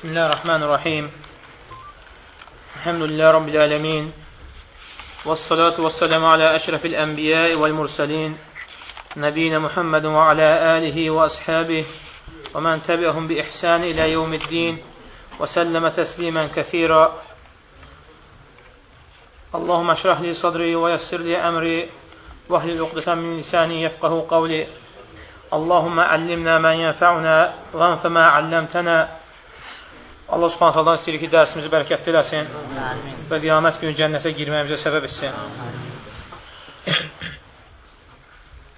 بسم الله الرحمن الرحيم. الحمد لله رب العالمين. والصلاة والسلام على أشرف الأنبياء والمرسلين نبينا محمد وعلى آله وأصحابه ومن تبعهم بإحسان إلى يوم الدين وسلم تسليما كثيرا. اللهم اشرح لي صدري ويسر لي أمري واهلل عقدة من لساني يفقه قولي. اللهم علمنا ما ينفعنا وانف ما علمتنا. Allah subhanət Allah istəyir ki, dərsimizi bərəkətli eləsin və qiyamət günü cənnətə girməyimizə səbəb etsin.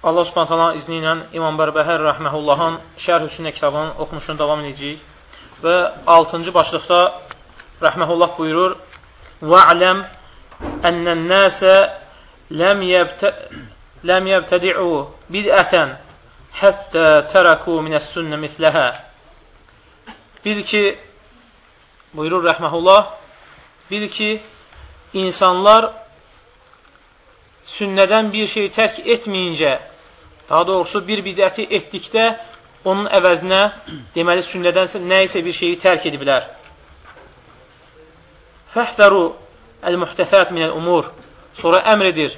Allah subhanət Allah izni ilə İmam Bərbəhər rəhməhullahın Şərh Hüsünə kitabının oxunuşunu davam edəcəyik və 6-cı başlıqda rəhməhullah buyurur وَعْلَمْ أَنَّ النَّاسَ لَمْ, يبت... لم يبتدعوا بدعة حتى تركوا من السنة مثلها Bil ki, buyurur rəhməhullah, bil ki, insanlar sünnədən bir şey tərk etməyincə, daha doğrusu bir bidəti etdikdə, onun əvəzinə deməli sünnədən nə isə bir şeyi tərk ediblər. Fəhdəru əl-muhtəfət minəl-umur sonra əmr edir.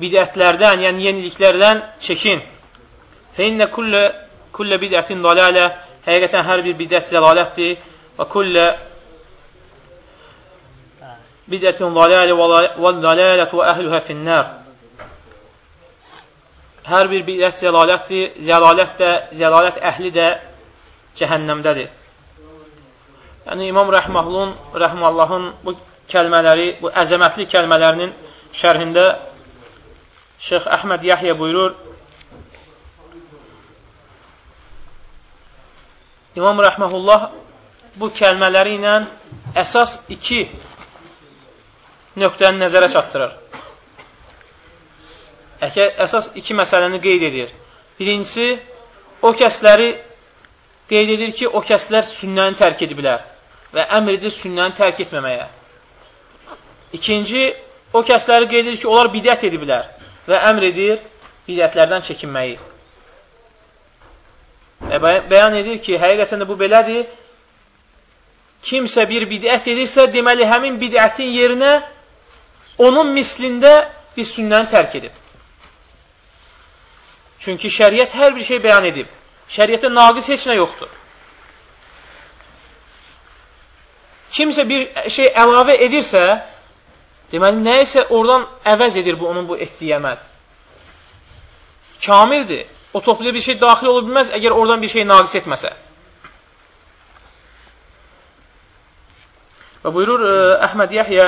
Bidətlərdən, yəni yeniliklərdən çəkin. Fə innə kullə, kullə bidətin dalalə həqiqətən hər bir bidət zəlalətdir və kullə bidətin zalalə və zalalət və əhlühə finnər. Hər bir bidət zəlalətdir, zəlalət də, zəlalət əhli də cəhənnəmdədir. Yəni, İmam Rəhməhlun, Rəhmallahın bu kəlmələri, bu əzəmətli kəlmələrinin şərhində Şeyx Əhməd Yahya buyurur, İmam Rəhməhullah bu kəlmələri ilə əsas iki nöqtəni nəzərə çatdırır. Əsas iki məsələni qeyd edir. Birincisi, o kəsləri qeyd edir ki, o kəslər sünnəni tərk ediblər və əmr edir sünnəni tərk etməməyə. İkinci, o kəsləri qeyd edir ki, onlar bidət ediblər və əmr edir bidətlərdən çəkinməyi. Və bəyan edir ki, həqiqətən də bu belədir kimsə bir bidət edirsə, deməli həmin bidətin yerinə onun mislində bir sünnəni tərk edib. Çünki şəriət hər bir şey bəyan edib. Şəriətdə naqis heç nə yoxdur. Kimsə bir şey əlavə edirsə, deməli, nə isə oradan əvəz edir bu, onun bu etdiyi əməl. Kamildir. O topluya bir şey daxil ola bilməz, əgər oradan bir şey naqis etməsə. Və buyurur ə, e, Əhməd Yəhyə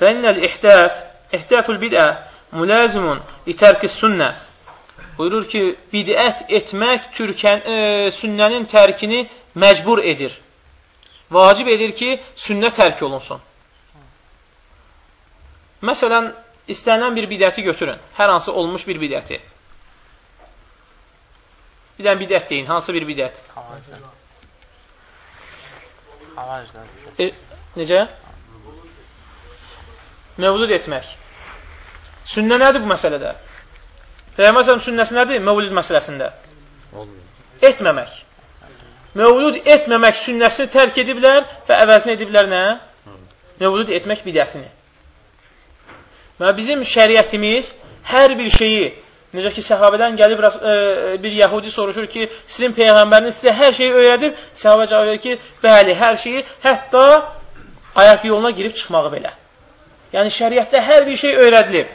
Fənnəl ihdəf ihdəfül bidə müləzimun litərkis sünnə buyurur ki, bidət etmək türkən, e, sünnənin tərkini məcbur edir. Vacib edir ki, sünnə tərk olunsun. Məsələn, istənilən bir bidəti götürün. Hər hansı olmuş bir bidəti. Bir dənə bidət deyin. Hansı bir bidət? E, necə? Mevlud etmək. Sünnə nədir bu məsələdə? Peyğəmbər sələm sünnəsi nədir mevlud məsələsində? Etməmək. Mevlud etməmək sünnəsini tərk ediblər və əvəzini ediblər nə? Mevlud etmək bidətini. Və bizim şəriətimiz hər bir şeyi Necə ki, səhabədən gəlib e, bir yəhudi soruşur ki, sizin Peyğəmbəriniz sizə hər şeyi öyrədib, səhabə cavab verir ki, bəli, hər şeyi, hətta ayaq yoluna girib çıxmağı belə. Yəni, şəriətdə hər bir şey öyrədilib.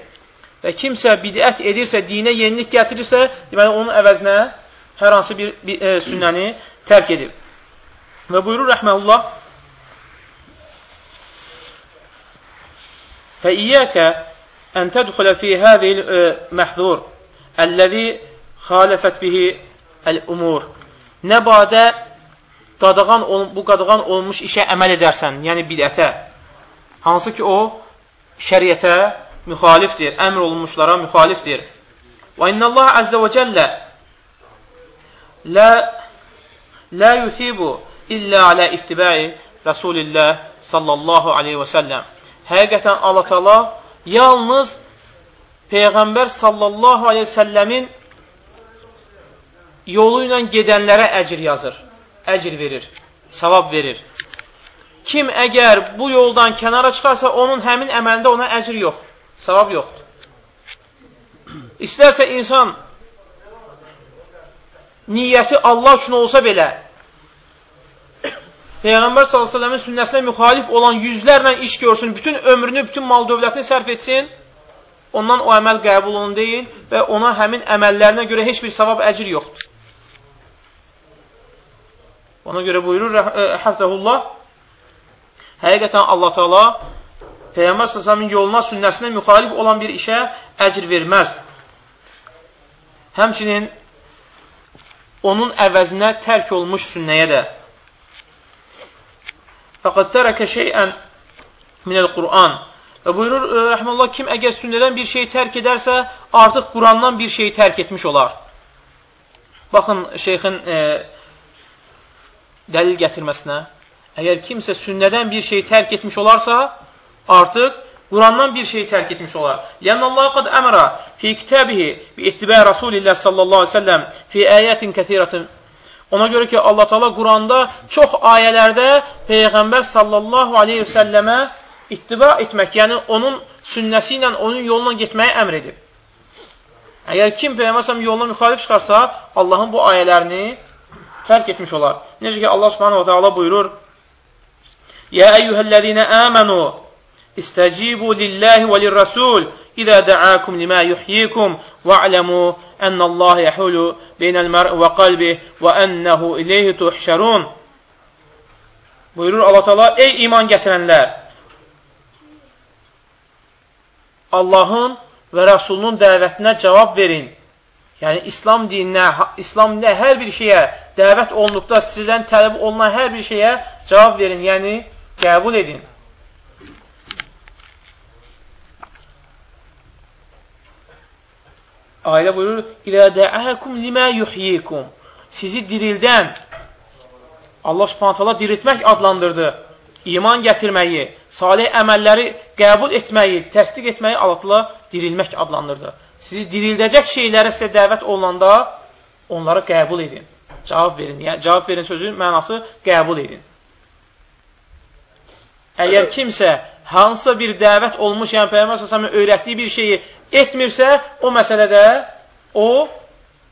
Və kimsə bidət edirsə, dinə yenilik gətirirsə, deməli, onun əvəzinə hər hansı bir, bir e, sünnəni tərk edib. Və buyurur rəhməlullah, فإياك أن تدخل في هذه المحذور Əlləzi xalifət bihi əl-umur. Nə badə qadağan, bu qadağan olmuş işə əməl edərsən, yəni bidətə. Hansı ki, o şəriətə müxalifdir, əmr olunmuşlara müxalifdir. Və innəllah əzzə və cəllə lə, lə yusibu illə alə ittibai Rasulillah sallallahu aleyhi və səlləm. Həqiqətən Allah-u Teala yalnız Peyğəmbər sallallahu aleyhi səlləmin yolu ilə gedənlərə əcr yazır, əcr verir, savab verir. Kim əgər bu yoldan kənara çıxarsa, onun həmin əməlində ona əcr yox, savab yoxdur. İstərsə insan niyyəti Allah üçün olsa belə, Peyğəmbər s.ə.v-in sünnəsinə müxalif olan yüzlərlə iş görsün, bütün ömrünü, bütün mal dövlətini sərf etsin, ondan o əməl qəbul olun deyil və ona həmin əməllərinə görə heç bir savab əcr yoxdur. Ona görə buyurur, həftəhullah, həqiqətən Allah Teala Peyğəmbər s.ə.v-in yoluna, sünnəsinə müxalif olan bir işə əcr verməz. Həmçinin onun əvəzinə tərk olmuş sünnəyə də Fəqad tərəkə şeyən minəl Qur'an. Və buyurur, e, rəhməllah, kim əgər sünnədən bir şey tərk edərsə, artıq Qurandan bir şeyi tərk etmiş olar. Baxın, şeyxin e, dəlil gətirməsinə. Əgər kimsə sünnədən bir şey tərk etmiş olarsa, artıq Qurandan bir şey tərk etmiş olar. Lənə Allah qad əmrə fi kitabihi bi ittibə Rasulillah sallallahu əleyhi və səlləm fi ayatin kəsirətin Ona görə ki, Allah Taala Quranda çox ayələrdə Peyğəmbər sallallahu aleyhi və səlləmə ittiba etmək, yəni onun sünnəsi ilə, onun yoluna getməyi əmr edib. Əgər kim Peyğəmbər yoluna müxalif çıxarsa, Allahın bu ayələrini tərk etmiş olar. Necə ki, Allah subhanahu wa ta'ala buyurur, Yə əyyuhəl-ləzinə əmənu istəcibu lillahi və lirrasul İzə dəəkum limə yuhyikum və aləmu ənəllaha yəhulu beynəl mər'i və qalbi və ənəhu ileyhi tuhşərun. Buyurur Allah Teala, ey iman gətirənlər, Allahın və Rəsulunun dəvətinə cavab verin. Yəni, İslam dininə, İslam dininə hər bir şeyə dəvət olunduqda sizdən tələb olunan hər bir şeyə cavab verin, yəni qəbul edin. Ailə buyurur, İlə dəəhəkum limə yuhyikum. Sizi dirildən Allah subhanətələ diriltmək adlandırdı. İman gətirməyi, salih əməlləri qəbul etməyi, təsdiq etməyi Allah dirilmək adlandırdı. Sizi dirildəcək şeylərə sizə dəvət olunanda onları qəbul edin. Cavab verin. Yəni, cavab verin sözün mənası qəbul edin. Əgər kimsə hansısa bir dəvət olmuş, yəni Peyğəmbər s.ə.v öyrətdiyi bir şeyi etmirsə, o məsələdə o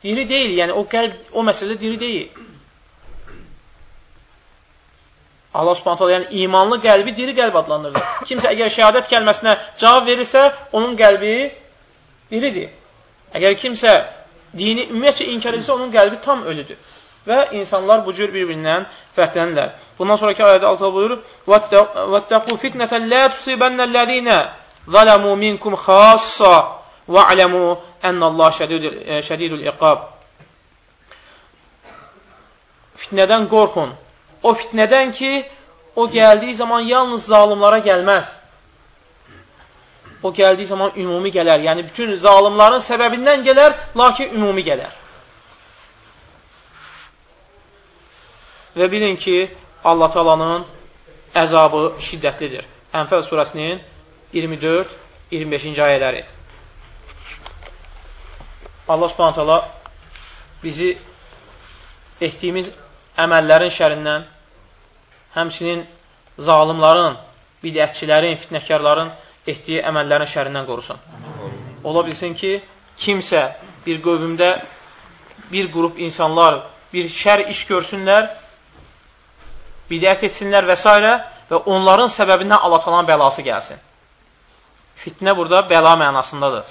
diri deyil. Yəni, o qəlb o məsələdə diri deyil. Allah subhanətə yəni imanlı qəlbi diri qəlb adlandırır. Kimsə əgər şəhadət kəlməsinə cavab verirsə, onun qəlbi diridir. Əgər kimsə dini ümumiyyətcə inkar edirsə, onun qəlbi tam ölüdür. Və insanlar bu cür bir-birindən fərqlənirlər. Bundan sonraki ayədə Allah buyurur: "Vattaqu fitnatan la tusibannallazina zalamu minkum khassa wa'lamu annallaha şədidul şədidul iqab." Fitnədən qorxun. O fitnədən ki, o gəldiyi zaman yalnız zalimlara gəlməz. O gəldiyi zaman ümumi gələr. Yəni bütün zalimların səbəbindən gələr, lakin ümumi gələr. Və bilin ki, Allah talanın əzabı şiddətlidir. Ənfəl surəsinin 24-25-ci ayələri. Allah subhanət hala bizi etdiyimiz əməllərin şərindən, həmçinin zalimların, bidətçilərin, fitnəkarların etdiyi əməllərin şərindən qorusun. Ola bilsin ki, kimsə bir qövümdə bir qrup insanlar bir şər iş görsünlər, bidət etsinlər və s. və onların səbəbindən Allah bəlası gəlsin. Fitnə burada bəla mənasındadır.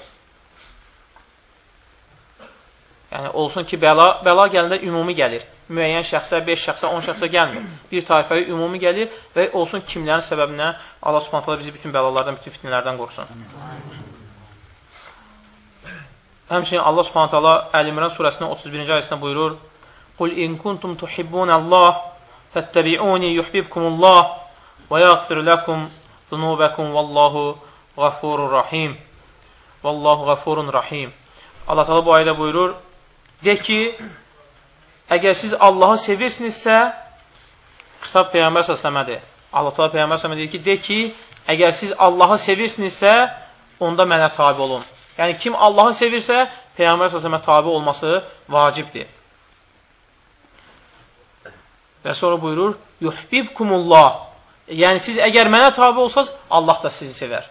Yəni, olsun ki, bəla, bəla gələndə ümumi gəlir müəyyən şəxsə, 5 şəxsə, 10 şəxsə gəlmir. Bir tayfəyə ümumi gəlir və olsun kimlərin səbəbinə Allah Subhanahu bizi bütün bəlalardan, bütün fitnələrdən qorusun. Həmçinin Allah Subhanahu taala Əl-İmran surəsinin 31-ci ayəsində buyurur: "Qul in kuntum tuhibbunallah fattabi'uni yuhibbukumullah və yaghfir lakum zunubakum vallahu ghafurur rahim." Vallahu ghafurun rahim. Allah təala bu ayədə buyurur: "De ki, əgər siz Allahı sevirsinizsə, xitab Peyğəmbər səsəmədir. Allah Teala Peyğəmbər səsəmə deyir ki, de ki, əgər siz Allahı sevirsinizsə, onda mənə tabi olun. Yəni kim Allahı sevirsə, Peyğəmbər səsəmə tabi olması vacibdir. Və sonra buyurur, yuhbibkumullah. Yəni, siz əgər mənə tabi olsaz, Allah da sizi sevər.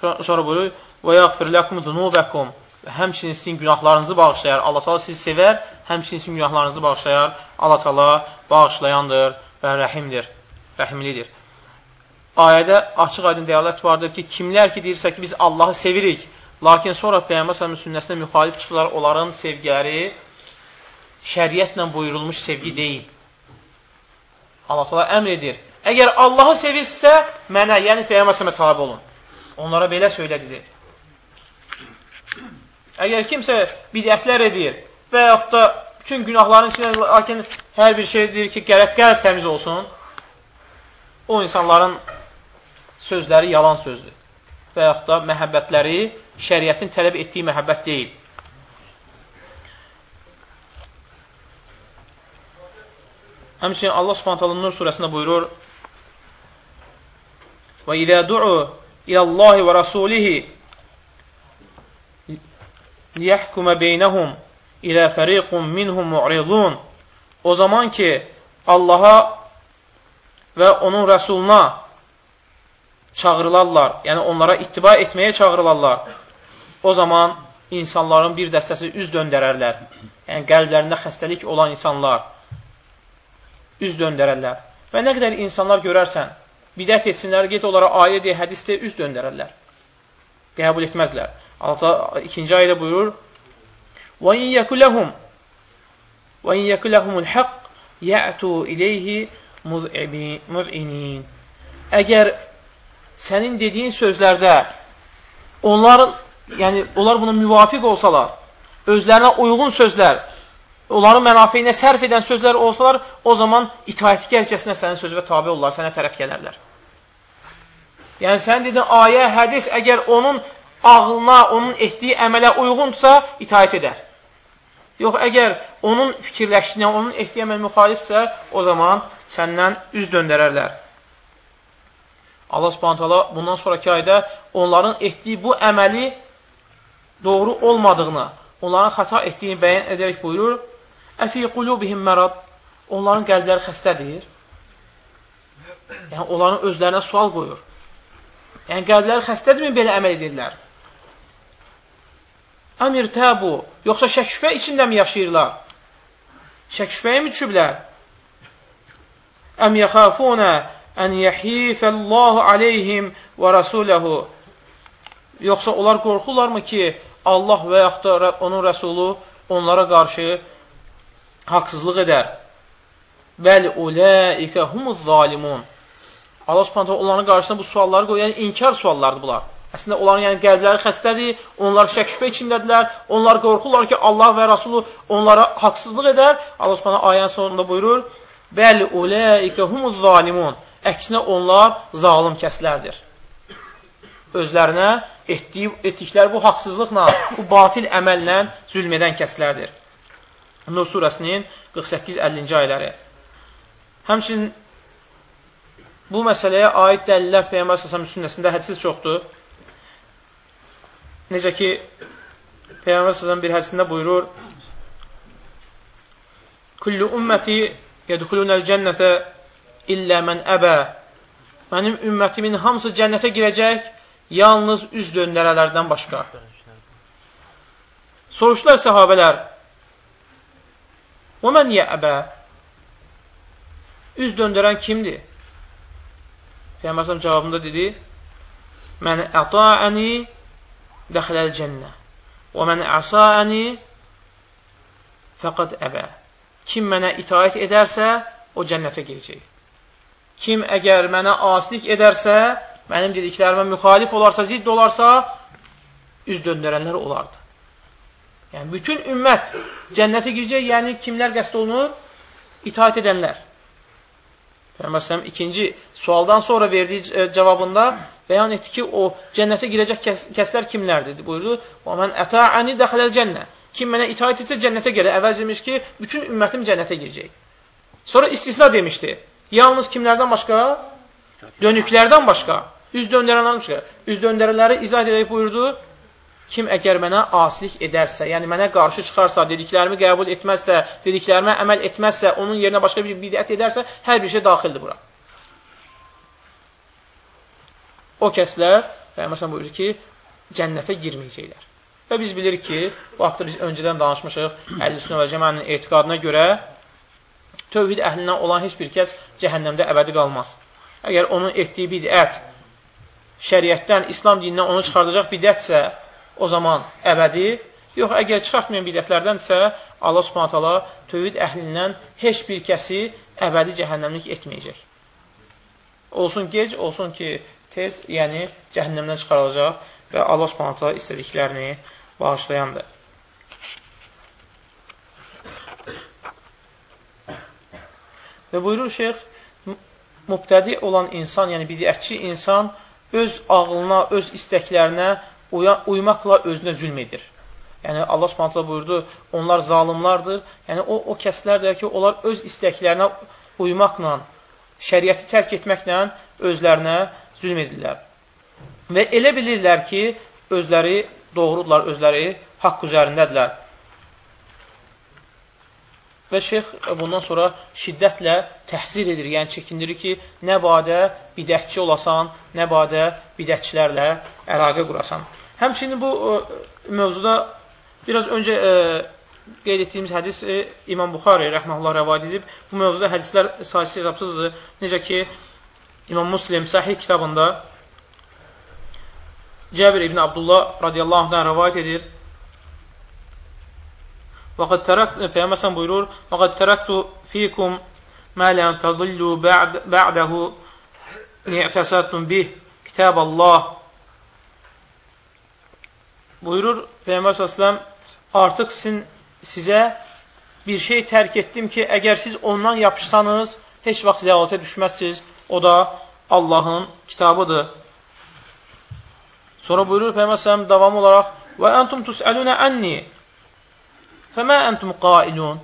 Sonra buyurur, və yəqfir ləkum dunubəkum. Həmçinin sizin günahlarınızı bağışlayar. Allah Taala sizi sevər, həmçinin sizin günahlarınızı bağışlayar. Allah Taala bağışlayandır və rəhimdir, rəhimlidir. Ayədə açıq aydın dəlalət vardır ki, kimlər ki deyirsə ki, biz Allahı sevirik, lakin sonra Peyğəmbər sallallahu sünnəsinə müxalif çıxırlar, onların sevgiləri şəriətlə buyurulmuş sevgi deyil. Allah Taala əmr edir. Əgər Allahı sevirsə, mənə, yəni Peyğəmbər tabi olun. Onlara belə söylədi. Əgər kimsə bidətlər edir və yaxud da bütün günahların içində, lakin hər bir şey deyir ki, gərək qəlb təmiz olsun, o insanların sözləri yalan sözdür. Və yaxud da məhəbbətləri şəriətin tələb etdiyi məhəbbət deyil. Həmçinin Allah Subhanahu Nur surəsində buyurur: "Və izə du'u ilallahi və rasulihi liyəhkumə beynəhum ilə fəriqun minhum mu'ridun O zaman ki, Allaha və onun rəsuluna çağırılarlar, yəni onlara ittiba etməyə çağırılarlar, o zaman insanların bir dəstəsi üz döndərərlər. Yəni, qəlblərində xəstəlik olan insanlar üz döndərərlər. Və nə qədər insanlar görərsən, bidət etsinlər, get onlara ayə deyə, hədis deyə üz döndərərlər. Qəbul etməzlər. Allah ikinci ayədə buyurur: "Və in yekulahum və in yekulahumul haqq ya'tu ilayhi muz'inin." Əgər sənin dediyin sözlərdə onların, yəni onlar buna müvafiq olsalar, özlərinə uyğun sözlər, onların mənafeyinə sərf edən sözlər olsalar, o zaman itaətkərcəsinə sənin sözünə tabi olurlar, sənə tərəf gələrlər. Yəni, sən dedin, ayə, hədis, əgər onun ağlına, onun etdiyi əmələ uyğundursa, itaət edər. Yox, əgər onun fikirləşdiyinə, onun etdiyi əməl müxalifsə, o zaman səndən üz döndərərlər. Allah subhanətələ bundan sonraki ayda onların etdiyi bu əməli doğru olmadığını, onların xəta etdiyini bəyan edərək buyurur, Əfi qulubihim mərad, onların qəlbləri xəstədir. Yəni, onların özlərinə sual qoyur. Yəni, qəlbləri xəstədirmi belə əməl edirlər? Əmir təbu, yoxsa şəkşübhə içində mi yaşayırlar? Şəkşübhəyə mi düşüblər? Əm yəxafunə ən yəhifəllahu aleyhim və rasuləhu Yoxsa onlar qorxurlarmı ki, Allah və yaxud da onun rəsulu onlara qarşı haqsızlıq edər? Bəli, uləikə humuz zalimun. Allah subhanətə onların qarşısına bu sualları. Yəni, inkar suallardır bunlar. Əslində, onların yəni, qəlbləri xəstədir, onlar şək şübhə içindədirlər, onlar qorxurlar ki, Allah və Rasulü onlara haqsızlıq edər. Allah subhanə ayənin sonunda buyurur, Bəli, uləikə humuz zalimun. Əksinə, onlar zalim kəslərdir. Özlərinə etdiyi, etdikləri bu haqsızlıqla, bu batil əməllə zülm edən kəslərdir. Nur surəsinin 48-50-ci ayələri. Həmçinin bu məsələyə aid dəlillər Peyğəmbər səsəmin sünnəsində hədsiz çoxdur. Necə ki, Peyğəmbər səsəm bir hədisində buyurur, Kullu ümməti yədxulunəl cənnətə illə mən əbə. Mənim ümmətimin hamısı cənnətə girəcək, yalnız üz döndərələrdən başqa. Soruşlar səhabələr, O mən yəbə? Üz döndərən kimdir? Peyğəmbər cavabında dedi, Mən əta'əni dəxiləl cənnə. Və mən əsa'əni fəqad əbə. Kim mənə itaət edərsə, o cənnətə girəcək. Kim əgər mənə asilik edərsə, mənim dediklərimə müxalif olarsa, zidd olarsa, üz döndərənlər olardı. Yəni, bütün ümmət cənnətə girəcək, yəni kimlər qəst olunur? İtaət edənlər. Peyğəmbər ikinci sualdan sonra verdiyi cavabında bəyan etdi ki, o cənnətə girəcək kəs kəslər kimlərdir? Buyurdu, "Və men ata'ani dakhalal cənnə." Kim mənə itaat etsə cənnətə gəlir. Əvvəl demiş ki, bütün ümmətim cənnətə girəcək. Sonra istisna demişdi. Yalnız kimlərdən başqa? Dönüklərdən başqa. Üz döndərənlərdən başqa. Üz döndərənləri izah edərək buyurdu, kim əgər mənə asilik edərsə, yəni mənə qarşı çıxarsa, dediklərimi qəbul etməzsə, dediklərimə əməl etməzsə, onun yerinə başqa bir bidət edərsə, hər bir şey daxildir bura. O kəslər, Peyğəmbər buyurur ki, cənnətə girməyəcəklər. Və biz bilirik ki, bu haqda biz öncədən danışmışıq, Əhl-i Cəmənin etiqadına görə tövhid əhlindən olan heç bir kəs cəhənnəmdə əbədi qalmaz. Əgər onun etdiyi bidət şəriətdən, İslam dinindən onu çıxardacaq bidətsə, o zaman əbədi, yox, əgər çıxartmayan bidətlərdənsə, Allah subhanət hala tövhid əhlindən heç bir kəsi əbədi cəhənnəmlik etməyəcək. Olsun gec, olsun ki, tez, yəni cəhənnəmdən çıxarılacaq və Allah subhanət hala istədiklərini bağışlayandır. Və buyurur şeyx, mübtədi olan insan, yəni bidətçi insan öz ağlına, öz istəklərinə uymaqla özünə zülm edir. Yəni Allah Subhanahu buyurdu, onlar zalimlardır. Yəni o o kəslərdir ki, onlar öz istəklərinə uymaqla, şəriəti tərk etməklə özlərinə zülm edirlər. Və elə bilirlər ki, özləri doğrudurlar, özləri haqq üzərindədirlər. Və şeyx bundan sonra şiddətlə təhzir edir, yəni çəkindirir ki, nə badə bidətçi olasan, nə badə bidətçilərlə əlaqə qurasan. Həmçinin bu ə, e, mövzuda biraz öncə ə, e, qeyd etdiyimiz hədis ə, e, İmam Buxari rəhməhullah rəvad edib. Bu mövzuda hədislər sayısı hesabsızdır. Necə ki, İmam Muslim Səhih kitabında Cəbir ibn Abdullah radiyallahu anhdan rəvayət edir. Vaqad tərəkt, e, Peyyəməsən buyurur, Vaqad tərəktu fikum mə ləm tədillu bə'dəhu ni'təsətun bih kitab Allah. Buyurur Peyyəmər səsləm, artıq sizin, sizə bir şey tərk etdim ki, əgər siz ondan yapışsanız, heç vaxt zəalətə düşməzsiniz O da Allahın kitabıdır. Sonra buyurur Peyğəmbər davam olaraq: "Və entum tus'aluna anni" Fəmə əntum qailun.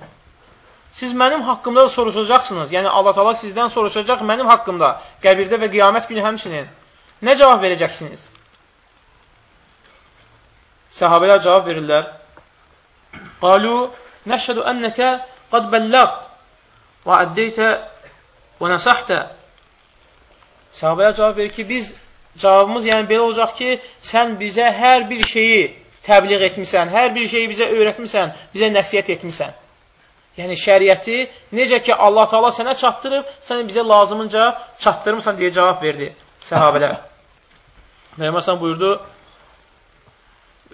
Siz mənim haqqımda da soruşacaqsınız. Yəni, Allah tala sizdən soruşacaq mənim haqqımda. Qəbirdə və qiyamət günü həmçinin. Nə cavab verəcəksiniz? Səhabələr cavab verirlər. Qalu, nəşhədu ənəkə qad bəlləqd və əddeytə və nəsəhtə. Səhabələr cavab verir ki, biz cavabımız yəni belə olacaq ki, sən bizə hər bir şeyi təbliğ etmisən, hər bir şeyi bizə öyrətmisən, bizə nəsiyyət etmisən. Yəni, şəriəti necə ki, Allah Taala sənə çatdırıb, sən bizə lazımınca çatdırmısan deyə cavab verdi səhabələr. Peyğəmbər buyurdu,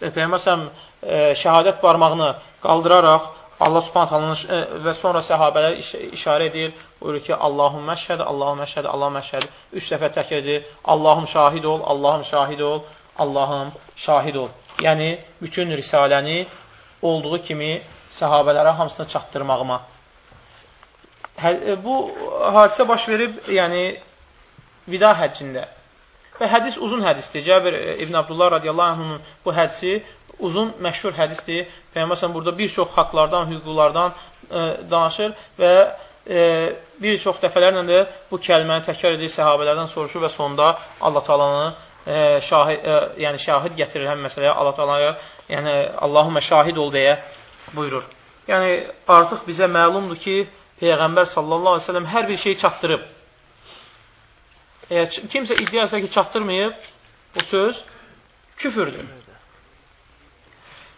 e, Peyğəmbər e, şəhadət barmağını qaldıraraq Allah subhanət e, və sonra səhabələr iş işarə edir, buyurur ki, Allahum məşhəd, Allahum məşhəd, Allahum məşhəd, üç dəfə tək edir, Allahum şahid ol, Allahum şahid ol, Allahım şahid ol. Yəni, bütün risaləni olduğu kimi səhabələrə hamısını çatdırmağıma. E, bu hadisə baş verib, yəni, vida həccində. Və hədis uzun hədisdir. Cəbir e, İbn Abdullah radiyallahu anhunun bu hədisi uzun, məşhur hədisdir. Peyğəmbər burada bir çox haqlardan, hüquqlardan e, danışır və e, bir çox dəfələrlə də bu kəlməni təkrar edir, səhabələrdən soruşur və sonda Allah talanı e, şahid, e, yəni şahid gətirir həm məsələyə Allah Taala'ya, yəni Allahumma şahid ol deyə buyurur. Yəni artıq bizə məlumdur ki, peyğəmbər sallallahu əleyhi və səlləm hər bir şeyi çatdırıb. Əgər kimsə iddia etsə ki, çatdırmayıb, bu söz küfürdür.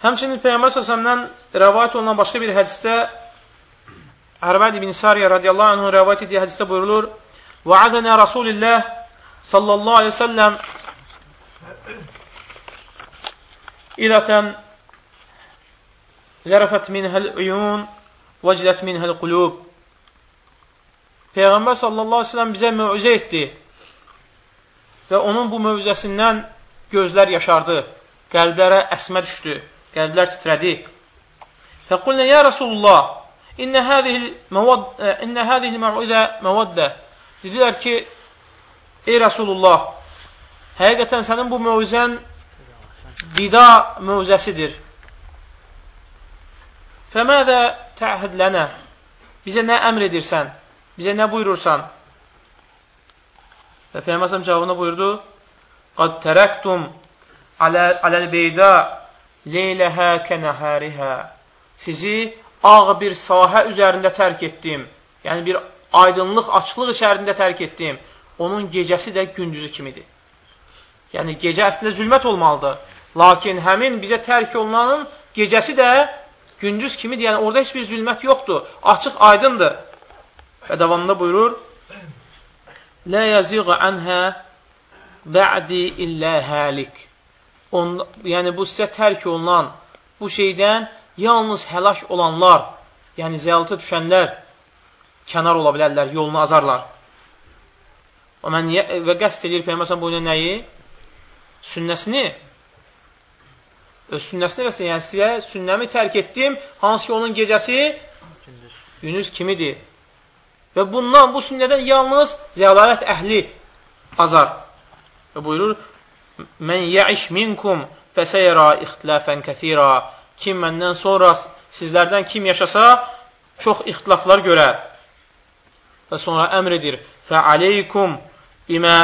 Həmçinin Peyğəmbər sallallahu rəvayət olunan başqa bir hədisdə Ərbəd ibn Sariyə radiyallahu anhu rəvayət etdiyi hədisdə buyurulur: "Va'adana Rasulullah sallallahu əleyhi və səlləm İzətən zərəfət minhəl uyun vəclət minhəl qulub. Peyğəmbər sallallahu aleyhi sellem bizə mövzə etdi və onun bu mövzəsindən gözlər yaşardı, qəlblərə əsmə düşdü, qəlblər titrədi. Fəqulnə, ya Rasulullah, innə hədihil məuidə məvəddə. Dedilər ki, ey Rasulullah, həqiqətən sənin bu mövzən vida mövzəsidir. Fəmədə təəhid lənə Bizə nə əmr edirsən? Bizə nə buyurursan? Və Peyyəməsəm cavabına buyurdu Qad tərəktum aləl beyda leyləhə kənəhərihə sizi ağ bir sahə üzərində tərk etdim. Yəni, bir aydınlıq, açıqlıq içərisində tərk etdim. Onun gecəsi də gündüzü kimidir. Yəni, gecə əslində zülmət olmalıdır. Lakin həmin bizə tərk olunanın gecəsi də gündüz kimidir. Yəni, orada heç bir zülmət yoxdur. Açıq, aydındır. Və davamında buyurur, Lə yazıqa ənhə bə'di illə həlik. On, yəni, bu sizə tərk olunan bu şeydən yalnız həlak olanlar, yəni ziyalata düşənlər kənar ola bilərlər, yolunu azarlar. Və, mən, və qəst edir Peyyəməsən bu nəyi? Sünnəsini. Öz sünnəsini qəst yəni sizə sünnəmi tərk etdim, hansı ki onun gecəsi gündüz kimidir. Və bundan, bu sünnədən yalnız zəlalət əhli azar. Və buyurur, Mən yəiş minkum fəsəyərə ixtilafən kəthira. Kim məndən sonra sizlərdən kim yaşasa, çox ixtilaflar görər. Və sonra əmr edir. Fəaleykum bimə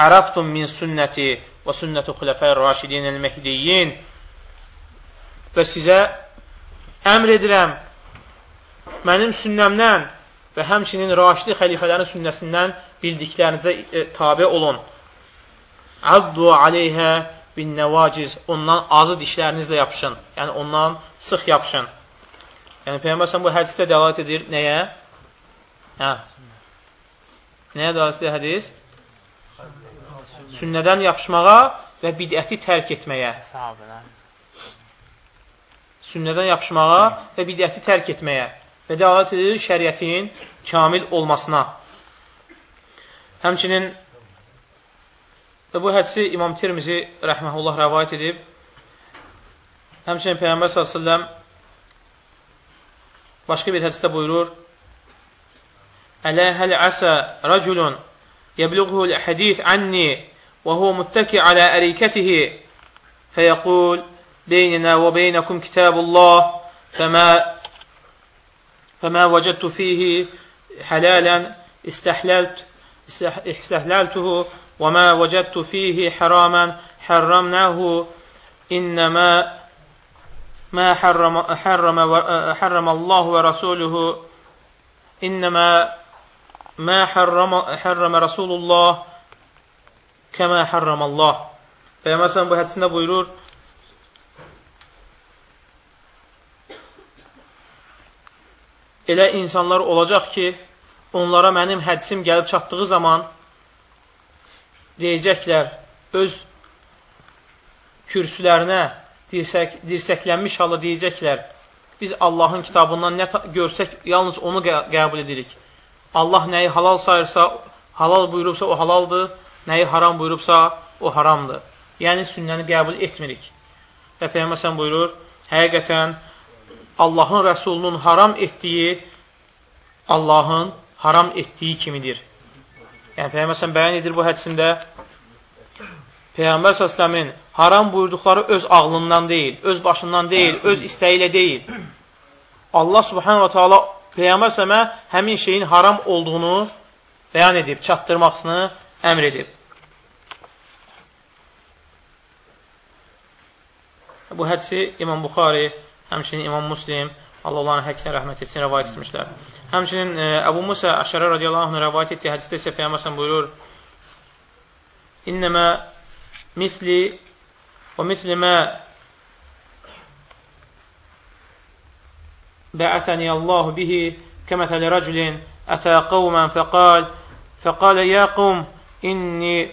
ərəftum min sünnəti və sünnəti xulafəyə rəşidin el-mehdiyyin. Və sizə əmr edirəm mənim sünnəmdən və həmçinin raşidi xəlifələrin sünnəsindən bildiklərinizə e, tabi olun. Addu aleyhə bin nəvaciz, ondan azı dişlərinizlə yapışın. Yəni, ondan sıx yapışın. Yəni, Peyyəmbər bu hədisdə dəlalət edir nəyə? Hə. Nəyə dəlalət edir hədis? Sünnədən yapışmağa və bidəti tərk etməyə. Sünnədən yapışmağa və bidəti tərk etməyə. Və dəlalət edir şəriətin kamil olmasına. Həmçinin Və bu hədisi İmam Tirmizi rəhməhullah rəvayət edib. Həmçinin Peyğəmbər s.ə.v başqa bir hədisdə buyurur, Ələ həl əsə rəculun yəbluğhul hədith anni və huvə müttəki alə ərikətihi fəyəqul beynina və beynəkum kitabullah fəmə فما وجدت فيه حلالا استحللت استحللته Və mə vəcədtu fihi həramən hərramnəhu innəmə mə hərramə hərramə hərramə Allah və rasuluhu innəmə mə hərramə hərramə rasulullah kəmə hərramə Allah. Peyğəmbər sallallahu bu hədisində buyurur: Elə insanlar olacaq ki, onlara mənim hədisim gəlib çatdığı zaman deyəcəklər, öz kürsülərinə dirsək, dirsəklənmiş halda deyəcəklər, biz Allahın kitabından nə görsək, yalnız onu qə qəbul edirik. Allah nəyi halal sayırsa, halal buyurubsa o halaldır, nəyi haram buyurubsa o haramdır. Yəni, sünnəni qəbul etmirik. Və Peyyəməsən buyurur, həqiqətən Allahın Rəsulunun haram etdiyi Allahın haram etdiyi kimidir. Yəni, Peyyəməsən bəyan edir bu hədisində, Peyğəmbər səsləmin haram buyurduqları öz ağlından deyil, öz başından deyil, öz istəyi ilə deyil. Allah subhanahu wa ta'ala Peyğəmbər səmə həmin şeyin haram olduğunu bəyan edib, çatdırmaqsını əmr edib. Bu hədisi İmam Buxari, həmçinin İmam Muslim, Allah onların həqsinə rəhmət etsin, rəvayət etmişlər. Həmçinin e, Əbu Musa Əşərə radiyallahu anh rəvayət etdiyi hədisdə isə Peyyəməsən buyurur, İnnəmə misli və misli mə بعثني الله به كمثل رجل أتى قوما فقال فقال يا قوم إني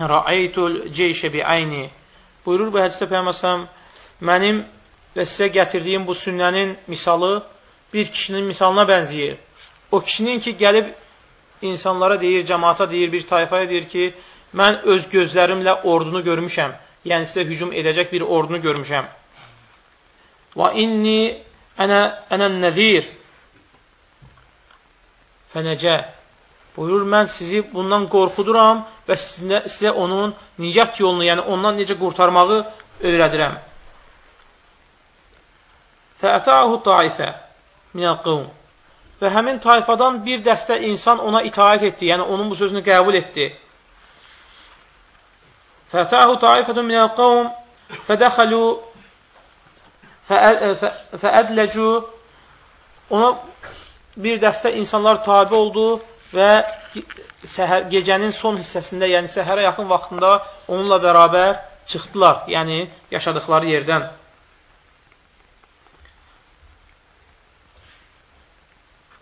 رأيت الجيش بعيني buyurur bu hədisdə Peyğəmbər mənim və sizə gətirdiyim bu sünnənin misalı bir kişinin misalına bənzəyir. O kişinin ki, gəlib insanlara deyir, cəmaata deyir, bir tayfaya deyir ki, mən öz gözlərimlə ordunu görmüşəm. Yəni, sizə hücum edəcək bir ordunu görmüşəm. Və inni ənə, ənən nəzir fənəcə buyurur, mən sizi bundan qorxuduram və sizə, sizə onun nicət yolunu, yəni ondan necə qurtarmağı öyrədirəm. Fəətəhu taifə minəl qıvm. Və həmin tayfadan bir dəstə insan ona itaət etdi, yəni onun bu sözünü qəbul etdi. Fətəhu taifətun minəl qavm fədəxəlu fəədləcu ona bir dəstə insanlar tabi oldu və səhər, gecənin son hissəsində, yəni səhərə yaxın vaxtında onunla bərabər çıxdılar, yəni yaşadıkları yerdən.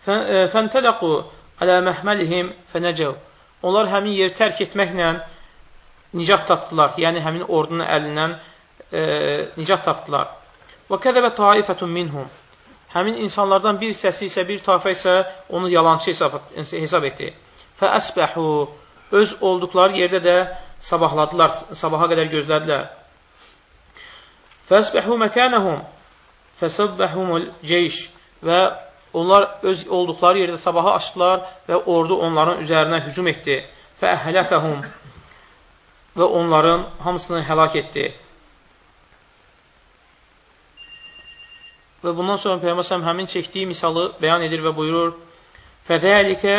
Fəntələqu alə məhməlihim fənəcəv. Onlar həmin yeri tərk etməklə nicat tapdılar. Yəni, həmin ordunun əlindən e, nicat tapdılar. Və kədəbə taifətun minhum. Həmin insanlardan bir səsi isə, bir tayfə isə onu yalancı hesab, hesab etdi. Fəəsbəhu. Öz olduqları yerdə də sabahladılar, sabaha qədər gözlədilər. Fəəsbəhu məkənəhum. Fəsəbbəhumul ceyş. Və onlar öz olduqları yerdə sabaha açdılar və ordu onların üzərinə hücum etdi. Fəəhləkəhum və onların hamısını həlak etdi. Və bundan sonra Peyğəmbər həmin çəkdiyi misalı bəyan edir və buyurur: "Fəzəlikə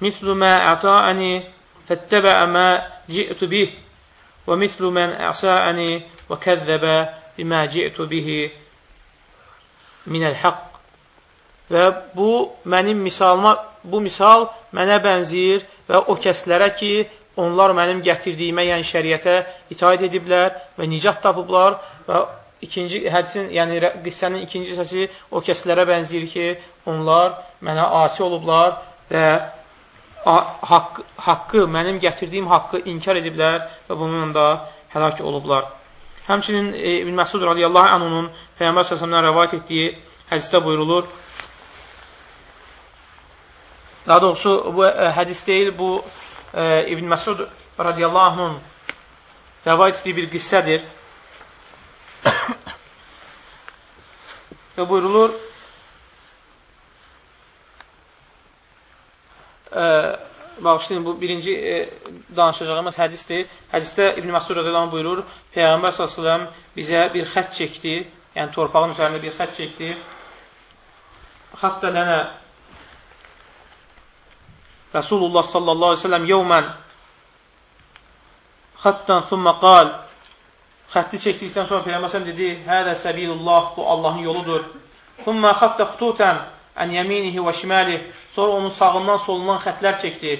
mislu ma ata'ani fattaba'a ma ji'tu bih və mislu men a'sa'ani və kəzzəbə bima ji'tu bihi minəl haqq." Və bu mənim misalıma, bu misal mənə bənzəyir və o kəslərə ki, onlar mənim gətirdiyimə, yəni şəriətə itaət ediblər və nicat tapıblar və ikinci hədisin, yəni qissənin ikinci səsi o kəslərə bənzəyir ki, onlar mənə asi olublar və haqq, haqqı, mənim gətirdiyim haqqı inkar ediblər və bununla da həlak olublar. Həmçinin e, İbn Məsud radiyallahu anhunun Peyyambər səsəmdən rəvayət etdiyi hədisdə buyurulur. Daha doğrusu bu e, hədis deyil, bu e, İbn Məsud radiyallahu anhun rəvayət etdiyi bir qissədir. və buyurulur e, bağışlayın, bu birinci e, danışacağımız hədisdir. Hədisdə İbn Məsud radiyallahu buyurur, Peyğəmbər s.ə.v bizə bir xət çəkdi, yəni torpağın üzərində bir xət çəkdi. Xəttə lənə Rasulullah sallallahu aleyhi ve sellem yevmən xəttən thumma qal xətti çəkdikdən sonra Peyğəmbər dedi, Hədə səbilullah, bu Allahın yoludur. Thumma xəttə xututən ən yəminihi və şimalih. Sonra onun sağından solundan xətlər çəkdi.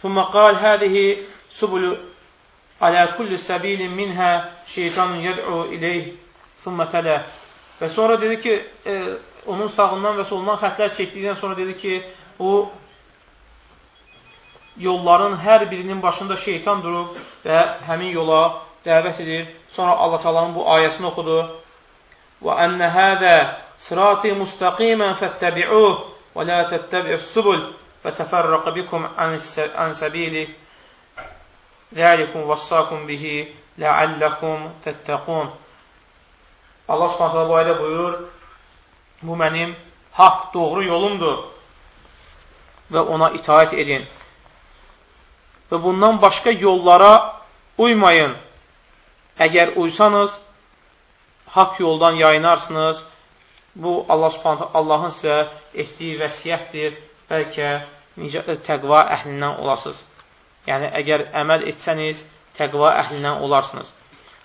Thumma qal hədihi subulu alə kulli səbilin minhə şeytanun yəd'u ileyh. Thumma tələ. Və sonra dedi ki, e, onun sağından və solundan xətlər çəkdikdən sonra dedi ki, bu yolların hər birinin başında şeytan durub və həmin yola dəvət edir. Sonra Allah Taala'nın bu ayəsini oxudu. Və ennə həzə sirati mustaqimən fəttəbi'uh və la təttəbi'us subul fətəfərraqə bikum an səbili zəlikum vəssakum bihi ləalləkum təttəqun. Allah Subhanahu bu ayədə buyurur: Bu mənim haqq, doğru yolumdur və ona itaat edin. Və bundan başqa yollara uymayın. Əgər uysanız, haqq yoldan yayınarsınız. Bu, Allah subhanətə Allahın sizə etdiyi vəsiyyətdir. Bəlkə təqva əhlindən olasınız. Yəni, əgər əməl etsəniz, təqva əhlindən olarsınız.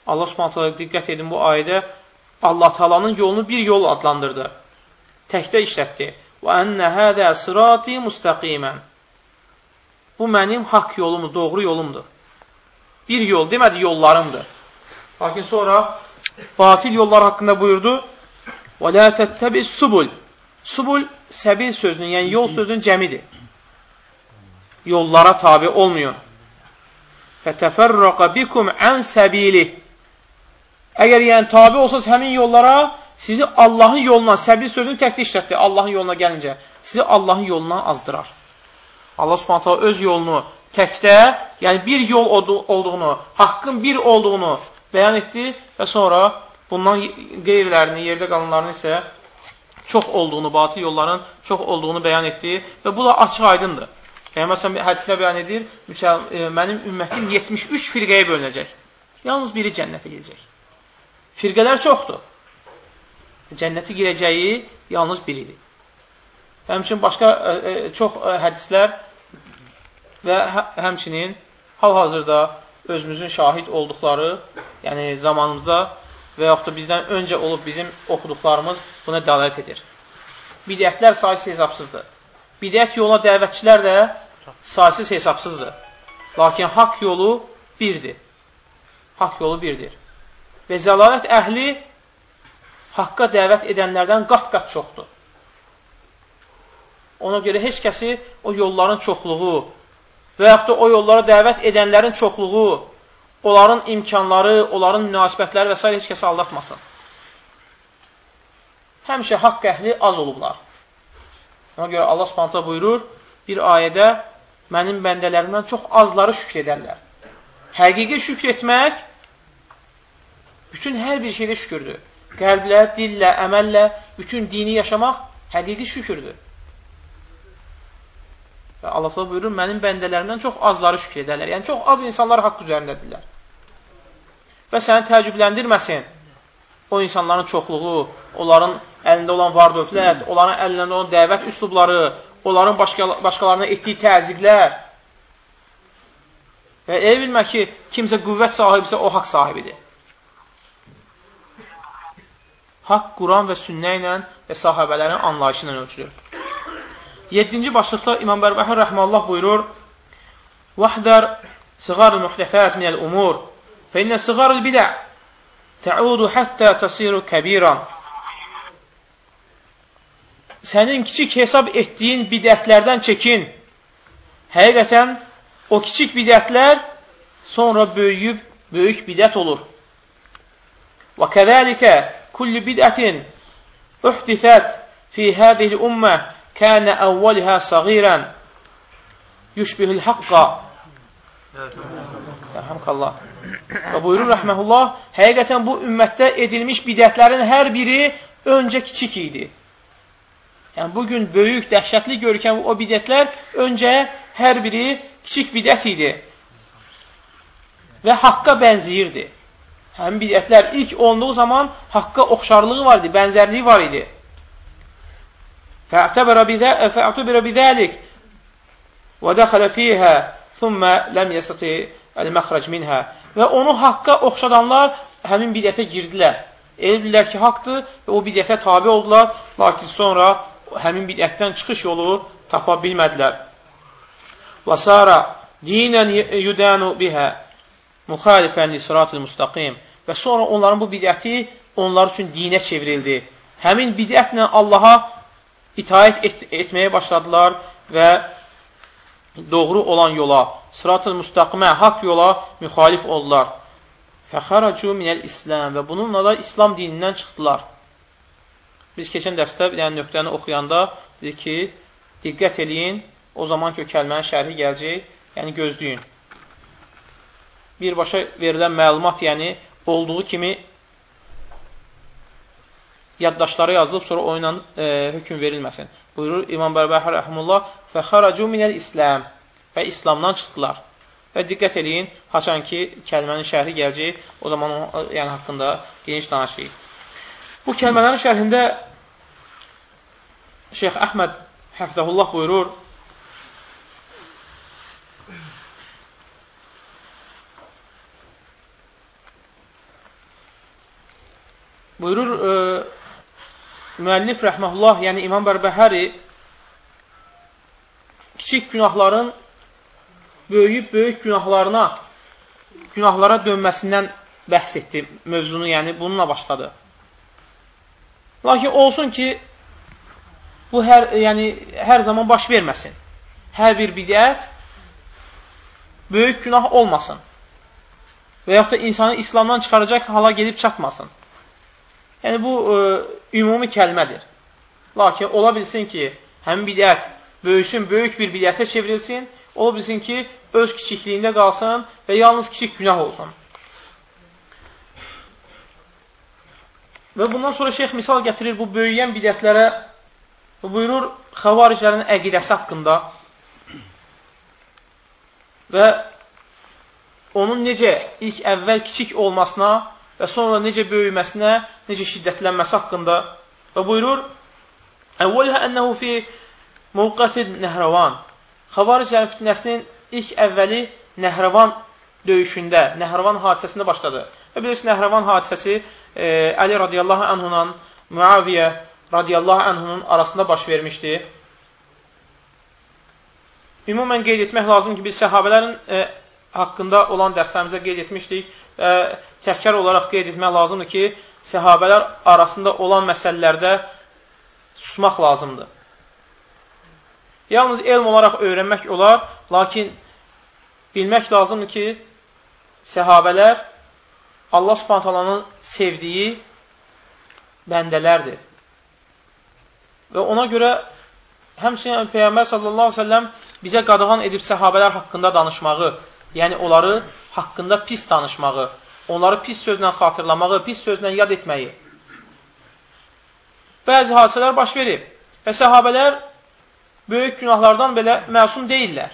Allah subhanətə diqqət edin bu ayədə Allah talanın yolunu bir yol adlandırdı. Təkdə işlətdi. Və ənnə hədə sırati müstəqimən. Bu mənim haqq yolumdur, doğru yolumdur. Bir yol demədi, yollarımdır. Lakin sonra batil yollar haqqında buyurdu. Və lə təttəbi subul. Subul səbil sözünün, yəni yol sözünün cəmidir. Yollara tabi olmayın. Fətəfərrəqə bikum ən səbili. Əgər yəni tabi olsanız həmin yollara, sizi Allahın yoluna, səbil sözünü təkdə işlətdi, Allahın yoluna gəlincə, sizi Allahın yolundan azdırar. Allah subhanətə öz yolunu təkdə, yəni bir yol olduğunu, haqqın bir olduğunu bəyan etdi və sonra bundan qeyrilərini, yerdə qalanlarını isə çox olduğunu, batı yolların çox olduğunu bəyan etdi və bu da açıq aydındır. Peyğəmbər hədisdə bəyan edir, e, mənim ümmətim 73 firqəyə bölünəcək. Yalnız biri cənnətə gedəcək. Firqələr çoxdur. Cənnəti girəcəyi yalnız biridir. Həmçin başqa ə, e, ə, e, çox ə, hədislər və hə, həmçinin hal-hazırda özümüzün şahid olduqları, yəni zamanımızda və yaxud da bizdən öncə olub bizim oxuduqlarımız buna dəlalət edir. Bidətlər sayısız hesabsızdır. Bidət yola dəvətçilər də sayısız hesabsızdır. Lakin haqq yolu birdir. Haqq yolu birdir. Və zəlalət əhli haqqa dəvət edənlərdən qat-qat çoxdur. Ona görə heç kəsi o yolların çoxluğu və yaxud da o yollara dəvət edənlərin çoxluğu, onların imkanları, onların münasibətləri və s. heç kəsi aldatmasın. Həmişə haqq əhli az olublar. Ona görə Allah subhanətlə buyurur, bir ayədə mənim bəndələrimdən çox azları şükr edərlər. Həqiqi şükr etmək bütün hər bir şeydə şükürdür. Qəlblə, dillə, əməllə, bütün dini yaşamaq həqiqi şükürdür. Və Allah da buyurur, mənim bəndələrimdən çox azları şükür edərlər. Yəni, çox az insanlar haqq üzərindədirlər. Və səni təəccübləndirməsin o insanların çoxluğu, onların əlində olan var dövlət, onların əlində olan dəvət üslubları, onların başqa, başqalarına etdiyi təzyiqlər. Və elə bilmə ki, kimsə qüvvət sahibsə, o haqq sahibidir. Haqq Quran və sünnə ilə və sahabələrin anlayışı ilə ölçülür. 7-ci başlıqda İmam Bərbəhər rəhməllah buyurur: "Vahdar siğarul muhdəsat minəl umur, fe inne siğarul bid'a ta'udu hatta tasiru kabiran." Sənin kiçik hesab etdiyin bidətlərdən çəkin. Həqiqətən o kiçik bidətlər sonra böyüyüb böyük bidət olur. Və kəzəlikə kullu bid'atin uhdisat fi hadhihi ummah kənə əvvəlihə səğirən yüşbihül haqqa Rəhəmkallah. Və buyurur rəhməhullah, həqiqətən bu ümmətdə edilmiş bidətlərin hər biri öncə kiçik idi. Yəni, bugün böyük, dəhşətli görkən o bidətlər öncə hər biri kiçik bidət idi və haqqa bənziyirdi. Həmin bidətlər ilk olunduğu zaman haqqa oxşarlığı var idi, bənzərliyi var idi. فاعتبر بذلك ودخل فيها ثم لم يستطيع المخرج minha və onu haqqa oxşadanlar həmin bidətə girdilər. Elə bilirlər ki, haqdır və o bidətə tabi oldular, lakin sonra həmin bidətdən çıxış yolu tapa bilmədilər. Və sara dinən yudanu bihə müxalifən li sıratil müstəqim və sonra onların bu bidəti onlar üçün dinə çevrildi. Həmin bidətlə Allaha itaət et etməyə başladılar və doğru olan yola, sırat-ı müstəqimə, haqq yola müxalif oldular. Fəxaracu minəl İslam və bununla da İslam dinindən çıxdılar. Biz keçən dərsdə bir yəni, nöqtəni oxuyanda dedik ki, diqqət eləyin, o zaman ki, o kəlmənin şərhi gələcək, yəni gözləyin. Birbaşa verilən məlumat, yəni olduğu kimi yaddaşlara yazılıb, sonra o ilə e, hökum verilməsin. Buyurur İmam Bərbəhər rəhmullah, fəxaracu minəl İslam və İslamdan çıxdılar. Və diqqət edin, haçan ki, kəlmənin şərhi gələcək, o zaman o, yəni, haqqında geniş danışıyıq. Bu kəlmələrin şərhində Şeyx Əhməd Həfzəhullah buyurur, buyurur, e, müəllif rəhməhullah, yəni İmam Bərbəhəri kiçik günahların böyüyüb böyük günahlarına, günahlara dönməsindən bəhs etdi mövzunu, yəni bununla başladı. Lakin olsun ki, bu hər, yəni, hər zaman baş verməsin. Hər bir bidət böyük günah olmasın. Və yaxud da insanı İslamdan çıxaracaq hala gedib çatmasın. Yəni, bu e, ümumi kəlmədir. Lakin ola bilsin ki, həmin bidət böyüsün, böyük bir bidətə çevrilsin, ola bilsin ki, öz kiçikliyində qalsın və yalnız kiçik günah olsun. Və bundan sonra şeyx misal gətirir bu böyüyən bidətlərə və buyurur xəvariclərin əqidəsi haqqında və onun necə ilk əvvəl kiçik olmasına və sonra necə böyüməsinə, necə şiddətlənməsi haqqında və buyurur, Əvvəlhə ənəhu fi mövqəti nəhrəvan. Xavariclərin fitnəsinin ilk əvvəli Nəhrəvan döyüşündə, Nəhrəvan hadisəsində başladı. Və bilirsiniz, Nəhrəvan hadisəsi e, Əli radiyallahu anhunla Muaviyyə radiyallahu anhunun arasında baş vermişdi. Ümumən qeyd etmək lazım ki, biz səhabələrin e, haqqında olan dərslərimizə qeyd etmişdik. E, təhkər olaraq qeyd etmək lazımdır ki, səhabələr arasında olan məsələlərdə susmaq lazımdır. Yalnız elm olaraq öyrənmək olar, lakin bilmək lazımdır ki, səhabələr Allah subhantalanın sevdiyi bəndələrdir. Və ona görə həmçinin Peyyəmbər sallallahu aleyhi ve selləm bizə qadağan edib səhabələr haqqında danışmağı, yəni onları haqqında pis danışmağı, onları pis sözlə xatırlamağı, pis sözlə yad etməyi. Bəzi hadisələr baş verib və səhabələr böyük günahlardan belə məsum deyirlər.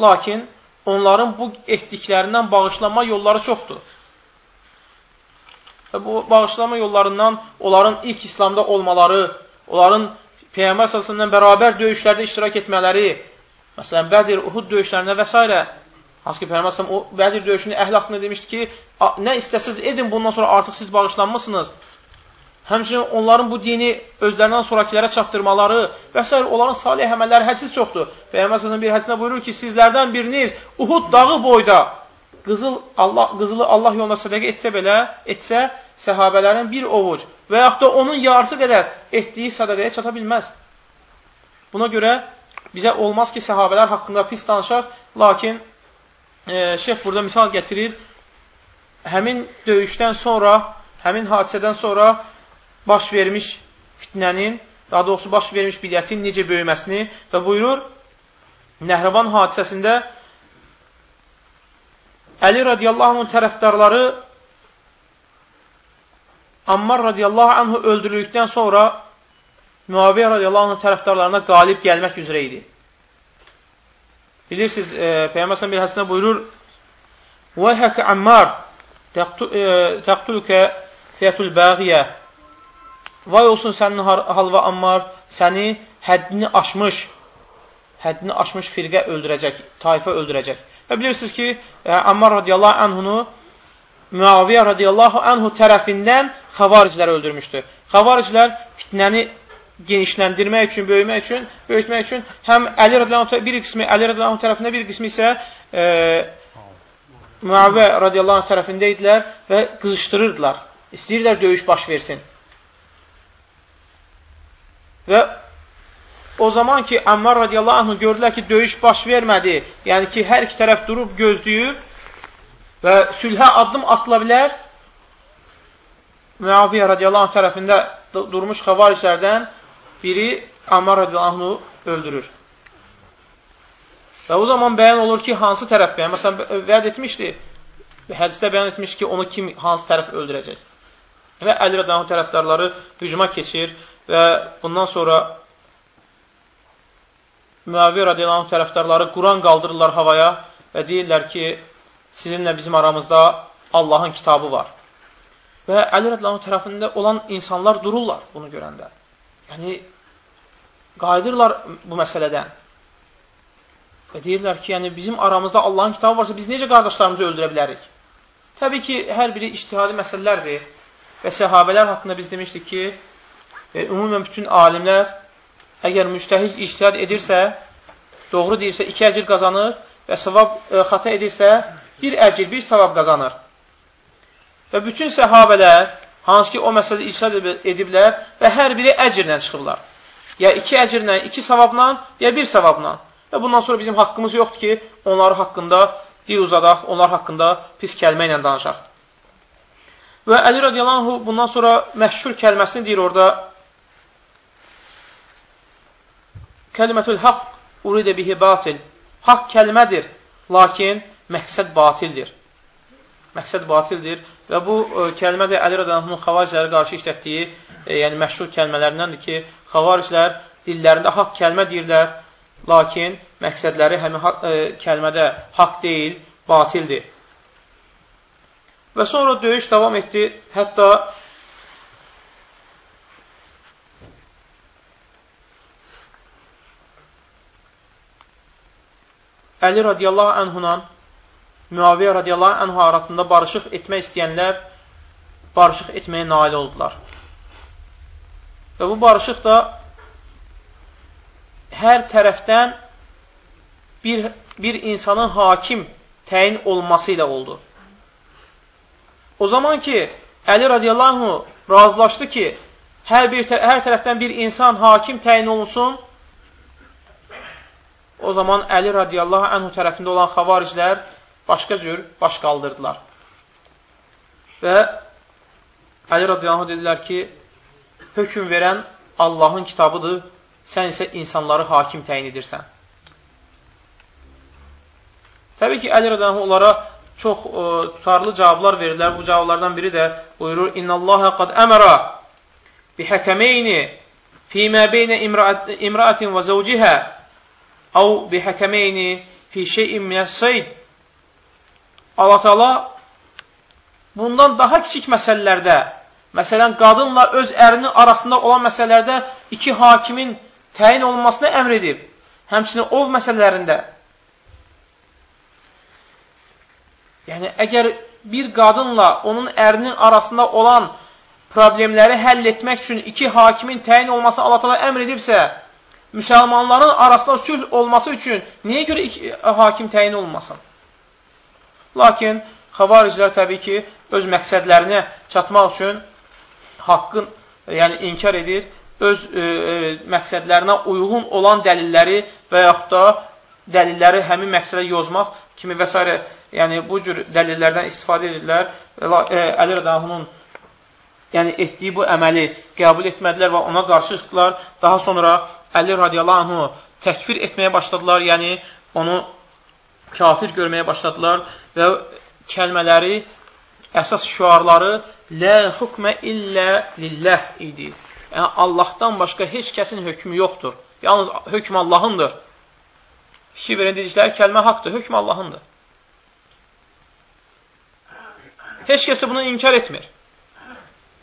Lakin onların bu etdiklərindən bağışlanma yolları çoxdur. Və bu bağışlama yollarından onların ilk İslamda olmaları, onların Peyğəmbər sallallahu bərabər döyüşlərdə iştirak etmələri, məsələn, Bədir, Uhud döyüşlərində və s. Hansı ki, Peyğəmbər o Bədir döyüşünü əhl haqqında demişdi ki, nə istəsiz edin, bundan sonra artıq siz bağışlanmısınız. Həmçinin onların bu dini özlərindən sonrakilərə çatdırmaları və s. onların salih əməlləri hədsiz çoxdur. Peyğəmbər bir hədisində buyurur ki, sizlərdən biriniz Uhud dağı boyda qızıl Allah qızılı Allah yolunda sədaqə etsə belə, etsə səhabələrin bir ovuc və yaxud da onun yarısı qədər etdiyi sədaqəyə çata bilməz. Buna görə bizə olmaz ki, səhabələr haqqında pis danışaq, lakin e, şeyx burada misal gətirir, həmin döyüşdən sonra, həmin hadisədən sonra baş vermiş fitnənin, daha doğrusu baş vermiş bidətin necə böyüməsini və buyurur, Nəhrəvan hadisəsində Əli radiyallahu anh tərəfdarları Ammar radiyallahu anhu öldürüldükdən sonra Müaviyyə radiyallahu anh tərəfdarlarına qalib gəlmək üzrə idi. Bilirsiniz, e, Peyyəməsən bir hədisində buyurur, وَيْحَكَ Ammar təqtülükə fiyyətul bəğiyyə Vay olsun sənin halva Ammar, səni həddini aşmış, həddini aşmış firqə öldürəcək, tayfə öldürəcək. Və bilirsiniz ki, e, Ammar radiyallahu anhunu Müaviyyə radiyallahu anhu tərəfindən xavariclər öldürmüşdür. Xavariclər fitnəni genişləndirmək üçün, böyümək üçün, böyütmək üçün həm Əli radiyallahu bir qismi Əli radiyallahu tərəfində, bir qismi isə e, Müaviyyə radiyallahu tərəfində idilər və qızışdırırdılar. İstəyirlər döyüş baş versin. Və o zaman ki, Ammar radiyallahu anh gördülər ki, döyüş baş vermədi, yəni ki, hər iki tərəf durub gözləyib və sülhə addım atıla bilər, Müaviyyə radiyallahu anh tərəfində durmuş xəvarişlərdən biri Ammar radiyallahu öldürür. Və o zaman bəyan olur ki, hansı tərəf bəyan? Məsələn, vəd etmişdi, hədisdə bəyan etmiş ki, onu kim, hansı tərəf öldürəcək? Və Əli radiyallahu tərəfdarları hücuma keçir və bundan sonra Müavir radiyallahu tərəfdarları Quran qaldırırlar havaya və deyirlər ki, sizinlə bizim aramızda Allahın kitabı var. Və Əli radiyallahu tərəfində olan insanlar dururlar bunu görəndə. Yəni, qayıdırlar bu məsələdən. Və deyirlər ki, yəni bizim aramızda Allahın kitabı varsa biz necə qardaşlarımızı öldürə bilərik? Təbii ki, hər biri iştihadi məsələlərdir və səhabələr haqqında biz demişdik ki, e, ümumən bütün alimlər əgər müştəhid iştihad edirsə, doğru deyirsə, iki əcir qazanır və savab e, xata edirsə, bir əcir, bir savab qazanır. Və bütün səhabələr, hansı ki, o məsələdə iştihad ediblər və hər biri əcirlə çıxıblar. Ya iki əcirlə, iki savabla, ya bir savabla. Və bundan sonra bizim haqqımız yoxdur ki, onlar haqqında dil uzadaq, onlar haqqında pis kəlmə ilə danışaq. Və Əli radiyallahu bundan sonra məşhur kəlməsini deyir orada Kəlimətül haqq uridə bihi batil. Haqq kəlmədir, lakin məqsəd batildir. Məqsəd batildir və bu e, kəlmə də Əli rədənin xavariclərə qarşı işlətdiyi, e, yəni məşhur kəlmələrindəndir ki, xavariclər dillərində haqq kəlmə deyirlər, lakin məqsədləri həmin haqq, e, kəlmədə haqq deyil, batildir. Və sonra döyüş davam etdi, hətta Əli radiyallahu anhunan Müaviyyə radiyallahu anhu arasında barışıq etmək istəyənlər barışıq etməyə nail oldular. Və bu barışıq da hər tərəfdən bir, bir insanın hakim təyin olması ilə oldu. O zaman ki, Əli radiyallahu razılaşdı ki, hər, bir, hər tərəfdən bir insan hakim təyin olunsun, o zaman Əli radiyallahu anh tərəfində olan xavariclər başqa cür baş qaldırdılar. Və Əli radiyallahu dedilər ki, hökum verən Allahın kitabıdır, sən isə insanları hakim təyin edirsən. Təbii ki, Əli radiyallahu onlara çox ə, e, tutarlı cavablar verirlər. Bu cavablardan biri də buyurur, İnnəlləhə qad əmərə bihəkəmeyni fīmə beynə imraatin və zəvcihə əv bihəkəmeyni fi şeyin minəs-sayd Allah Teala bundan daha kiçik məsələlərdə, məsələn, qadınla öz ərinin arasında olan məsələlərdə iki hakimin təyin olunmasına əmr edib. Həmçinin ov məsələlərində. Yəni, əgər bir qadınla onun ərinin arasında olan problemləri həll etmək üçün iki hakimin təyin olması Allah Teala əmr edibsə, müsəlmanların arasında sülh olması üçün niyə görə iki hakim təyin olmasın? Lakin xavariclər təbii ki, öz məqsədlərinə çatmaq üçün haqqın, yəni inkar edir, öz e, e, məqsədlərinə uyğun olan dəlilləri və yaxud da dəlilləri həmin məqsədə yozmaq kimi və s. Yəni, bu cür dəlillərdən istifadə edirlər. E, Əli Rədahunun yəni, etdiyi bu əməli qəbul etmədilər və ona qarşı çıxdılar. Daha sonra Əli radiyallahu anhu təkfir etməyə başladılar, yəni onu kafir görməyə başladılar və kəlmələri, əsas şüarları Lə hukmə illə lilləh idi. Yəni, Allahdan başqa heç kəsin hökmü yoxdur. Yalnız hökm Allahındır. Fikir verin dedikləri kəlmə haqdır, hökm Allahındır. Heç kəs də bunu inkar etmir.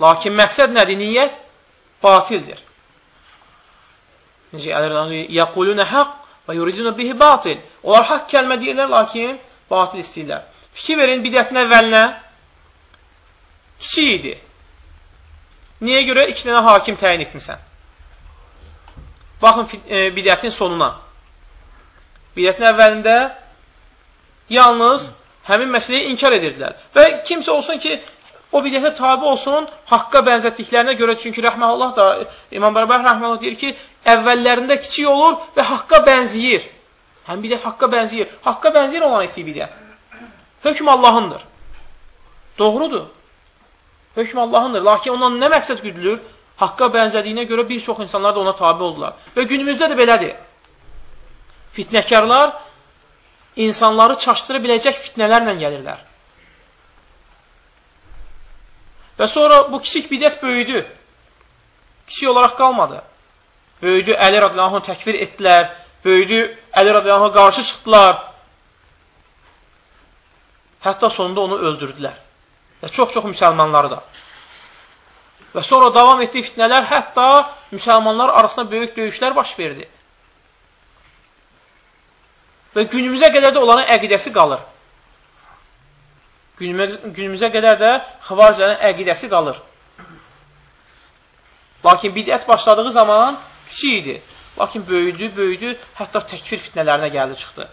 Lakin məqsəd nədir? Niyyət batildir. Necə əlirdən yəqulunə haqq və yuridunə bihi batil. Onlar haqq kəlmə deyirlər, lakin batil istəyirlər. Fikir verin bidətin əvvəlinə kiçik idi. Niyə görə iki dənə hakim təyin etmirsən? Baxın e, bidətin sonuna. Bidətin əvvəlində yalnız həmin məsələyi inkar edirdilər. Və kimsə olsun ki, o bidətə tabi olsun, haqqa bənzətdiklərinə görə, çünki rəhməllah da, İmam Bərabər rəhməllah deyir ki, əvvəllərində kiçik olur və haqqa bənziyir. Həm bidət haqqa bənziyir. Haqqa bənziyir olan etdiyi bidət. Hökm Allahındır. Doğrudur. Hökm Allahındır. Lakin ondan nə məqsəd güdülür? Haqqa bənzədiyinə görə bir çox insanlar da ona tabi oldular. Və günümüzdə də belədir. Fitnəkarlar insanları çaşdıra biləcək fitnələrlə gəlirlər. Və sonra bu kiçik bidət böyüdü. Kiçik olaraq qalmadı. Böyüdü, Əli radiyallahu təkvir etdilər. Böyüdü, Əli radiyallahu qarşı çıxdılar. Hətta sonunda onu öldürdülər və çox-çox müsəlmanları da. Və sonra davam etdiyi fitnələr hətta müsəlmanlar arasında böyük döyüşlər baş verdi. Və günümüzə qədər də onların əqidəsi qalır. Günümüzə qədər də xıvarcənin əqidəsi qalır. Lakin bidət başladığı zaman kiçik idi. Lakin böyüdü, böyüdü, hətta təkfir fitnələrinə gəldi, çıxdı.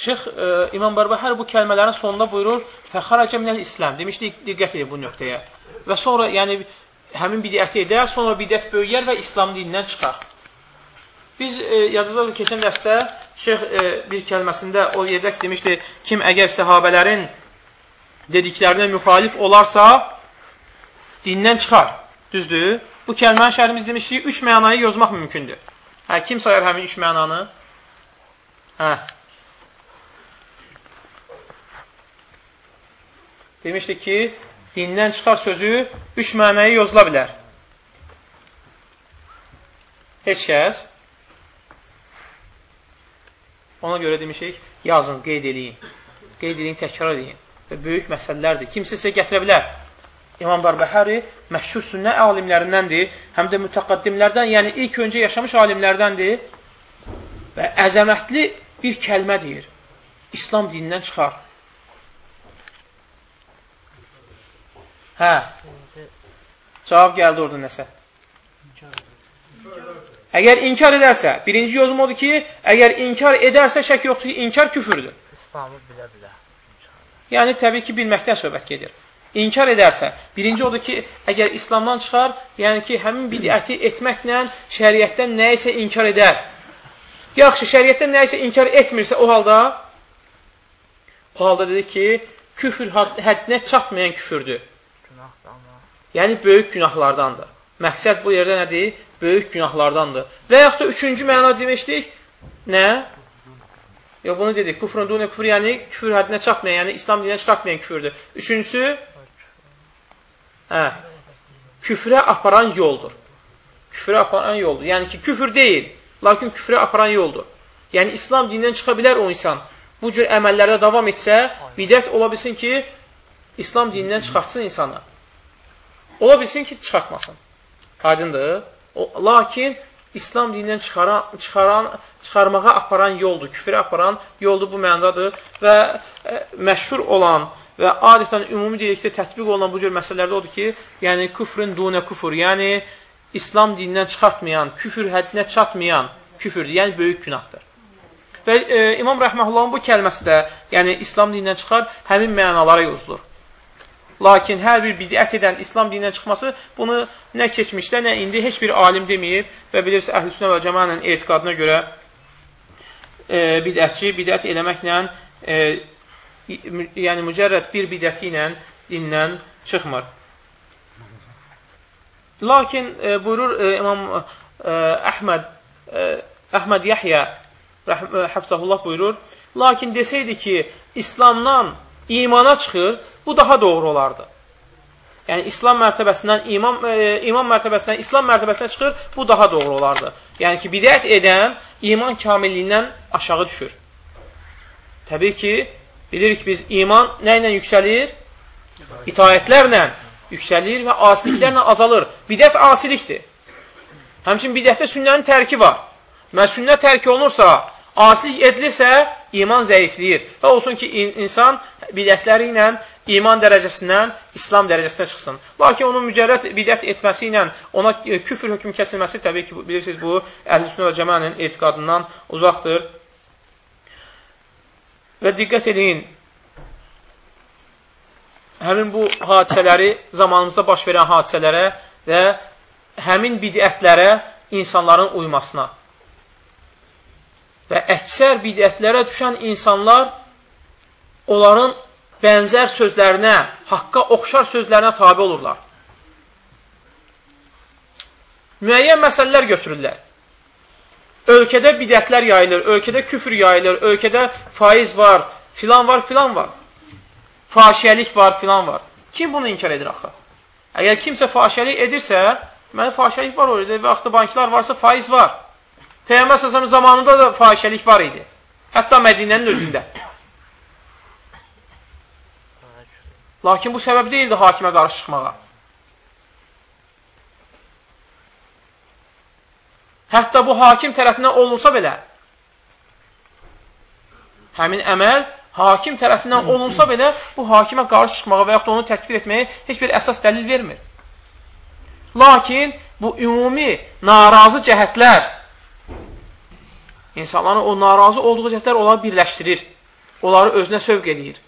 Şeyx e, İmam Bərbəhər bu kəlmələrin sonunda buyurur, fəxarəcə minəl İslam. Demişdik, diqqət edin bu nöqtəyə. Və sonra, yəni, həmin bidəti edər, sonra bidət böyüyər və İslam dinindən çıxar. Biz e, yadınızda keçən dərsdə şeyx e, bir kəlməsində o yerdə demişdi, kim əgər səhabələrin dediklərinə müxalif olarsa, dindən çıxar. Düzdür? Bu kəlmənin şərimiz demişdik, üç mənayı yozmaq mümkündür. Hə, kim sayar həmin üç mənanı? Hə, demişdik ki, dindən çıxar sözü üç mənəyə yozula bilər. Heç kəs. Ona görə demişik, yazın, qeyd edin. Qeyd edin, təkrar edin. Və böyük məsələlərdir. Kimsə sizə gətirə bilər. İmam Barbəhəri məşhur sünnə alimlərindəndir, həm də mütəqaddimlərdən, yəni ilk öncə yaşamış alimlərdəndir və əzəmətli bir kəlmə deyir. İslam dinindən çıxar. Hə. Cavab gəldi orada nəsə. Əgər inkar edərsə, birinci yozum odur ki, əgər inkar edərsə, şək yoxdur ki, inkar küfürdür. İslamı bilə-bilə. Yəni, təbii ki, bilməkdən söhbət gedir. İnkar edərsə, birinci odur ki, əgər İslamdan çıxar, yəni ki, həmin bidəti etməklə şəriətdən nə isə inkar edər. Yaxşı, şəriətdən nə isə inkar etmirsə, o halda o halda dedi ki, küfür həddinə çatmayan küfürdür. Yəni, böyük günahlardandır. Məqsəd bu yerdə nədir? Böyük günahlardandır. Və yaxud da üçüncü məna demişdik, nə? Yox, bunu dedik. Kufrun dunə küfür, yəni küfür həddinə çatmayan, yəni İslam dininə çıxartmayan küfürdür. Üçüncüsü, hə, küfrə aparan yoldur. Küfrə aparan yoldur. Yəni ki, küfür deyil, lakin küfrə aparan yoldur. Yəni, İslam dinindən çıxa bilər o insan. Bu cür əməllərdə davam etsə, bidət ola bilsin ki, İslam dinindən çıxartsın insanı. Ola bilsin ki, çıxartmasın. Aydındır. O, lakin İslam dinindən çıxaran, çıxaran, çıxarmağa aparan yoldur, küfrə aparan yoldur bu məndadır və ə, e, məşhur olan və adətən ümumi dedikdə tətbiq olunan bu cür məsələlərdə odur ki, yəni küfrün dunə küfür, yəni İslam dinindən çıxartmayan, küfür həddinə çatmayan küfürdür, yəni böyük günahdır. Və e, İmam Rəhməhullahın bu kəlməsi də, yəni İslam dinindən çıxar, həmin mənalara yozulur. Lakin hər bir bidət edən İslam dinindən çıxması bunu nə keçmişdə, nə indi heç bir alim deməyib və bilirsiniz, əhl-i və cəmanın etiqadına görə e, bidətçi bidət eləməklə e, yəni mücərrəd bir bidəti ilə dindən çıxmır. Lakin e, buyurur e, İmam e, Əhməd e, Əhməd Yahya Həfzəhullah buyurur, lakin desəydi ki, İslamdan imana çıxır, bu daha doğru olardı. Yəni, İslam mərtəbəsindən imam, e, imam mərtəbəsindən İslam mərtəbəsinə çıxır, bu daha doğru olardı. Yəni ki, bidət edən iman kamilliyindən aşağı düşür. Təbii ki, bilirik biz iman nə ilə yüksəlir? İtayətlərlə yüksəlir və asiliklərlə azalır. Bidət asilikdir. Həmçin bidətdə sünnənin tərki var. Və sünnə tərk olunursa, asilik edilirsə, iman zəifləyir. Və olsun ki, insan bidətləri ilə iman dərəcəsindən İslam dərəcəsinə çıxsın. Lakin onun mücərrət bidət etməsi ilə ona e, küfür hökm kəsilməsi təbii ki, bilirsiniz, bu əhl-i və cəmənin etiqadından uzaqdır. Və diqqət edin, həmin bu hadisələri, zamanımızda baş verən hadisələrə və həmin bidətlərə insanların uymasına və əksər bidətlərə düşən insanlar onların bənzər sözlərinə, haqqa oxşar sözlərinə tabi olurlar. Müəyyən məsələlər götürürlər. Ölkədə bidətlər yayılır, ölkədə küfür yayılır, ölkədə faiz var, filan var, filan var. Faşiyəlik var, filan var. Kim bunu inkar edir axı? Əgər kimsə faşiyəlik edirsə, mənə faşiyəlik var orada və axı banklar varsa faiz var. Peyğəmbər səsəmin zamanında da fahişəlik var idi. Hətta Mədinənin özündə. Lakin bu səbəb deyildi hakimə qarşı çıxmağa. Hətta bu hakim tərəfindən olunsa belə, həmin əməl hakim tərəfindən olunsa belə, bu hakimə qarşı çıxmağa və yaxud onu təkfir etməyə heç bir əsas dəlil vermir. Lakin bu ümumi narazı cəhətlər İnsanların o narazı olduğu cəhətlər onları birləşdirir. Onları özünə sövq edir.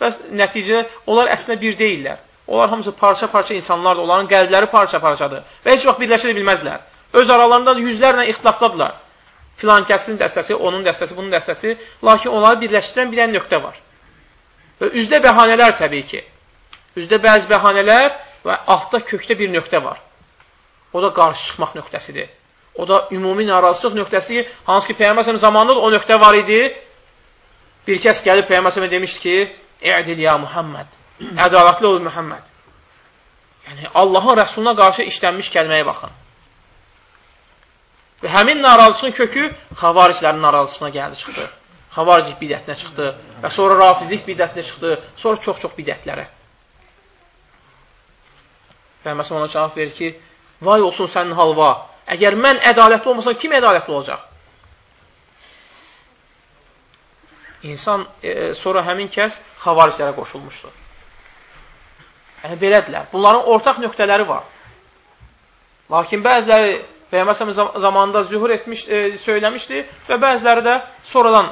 Bəs nəticədə onlar əslində bir deyillər. Onlar hamısı parça-parça insanlardır. Onların qəlbləri parça-parçadır. Və heç vaxt birləşə bilməzlər. Öz aralarında yüzlərlə ixtilafdadılar. Filan kəsin dəstəsi, onun dəstəsi, bunun dəstəsi. Lakin onları birləşdirən bir nöqtə var. Və üzdə bəhanələr təbii ki. Üzdə bəzi bəhanələr və altda kökdə bir nöqtə var. O da qarşı çıxmaq nöqtəsidir. O da ümumi narazılıq nöqtəsidir. Hansı ki, Peyğəmbər zamanında da o nöqtə var idi. Bir kəs gəlib Peyğəmbər demişdi ki, "Ə'dil ya Muhammed." Ədalətli ol Muhammed. Yəni Allahın Rəsuluna qarşı işlənmiş kəlməyə baxın. Və həmin narazılığın kökü xavariclərin narazılığına gəldi çıxdı. xavaricik bidətinə çıxdı və sonra rafizlik bidətinə çıxdı, sonra çox-çox bidətlərə. Peyğəmbər ona cavab verir ki, vay olsun sənin halva. Əgər mən ədalətli olmasam, kim ədalətli olacaq? İnsan e, sonra həmin kəs xavariclərə qoşulmuşdur. Yəni, belədirlər. Bunların ortaq nöqtələri var. Lakin bəziləri Peyğəmbər zamanında zühur etmiş, e, söyləmişdi və bəziləri də sonradan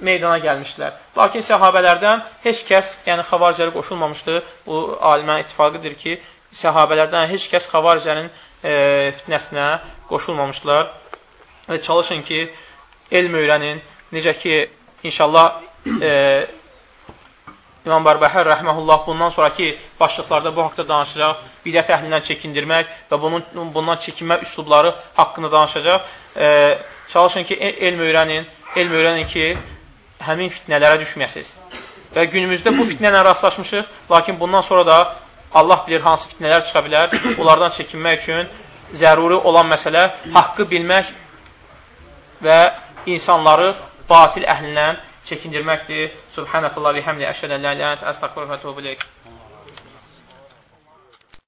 meydana gəlmişdilər. Lakin səhabələrdən heç kəs, yəni xavaricəli qoşulmamışdı. Bu alimə ittifaqıdır ki, səhabələrdən heç kəs xavaricənin e, fitnəsinə qoşulmamışdılar. Və çalışın ki, elm öyrənin. Necə ki, inşallah e, İmam Barbəhər rəhməhullah bundan sonraki başlıqlarda bu haqda danışacaq. Bidət əhlindən çəkindirmək və bunun, bundan çəkinmə üslubları haqqında danışacaq. E, çalışın ki, elm öyrənin. Elm öyrənin ki, həmin fitnələrə düşməyəsiniz. Və günümüzdə bu fitnələ rastlaşmışıq, lakin bundan sonra da Allah bilir hansı fitnələr çıxa bilər. Onlardan çəkinmək üçün zəruri olan məsələ haqqı bilmək və insanları batil əhlindən çəkindirməkdir. Subhanəkallah və həmdə əşhədən illə əntə əstəğfiruka və ileyk.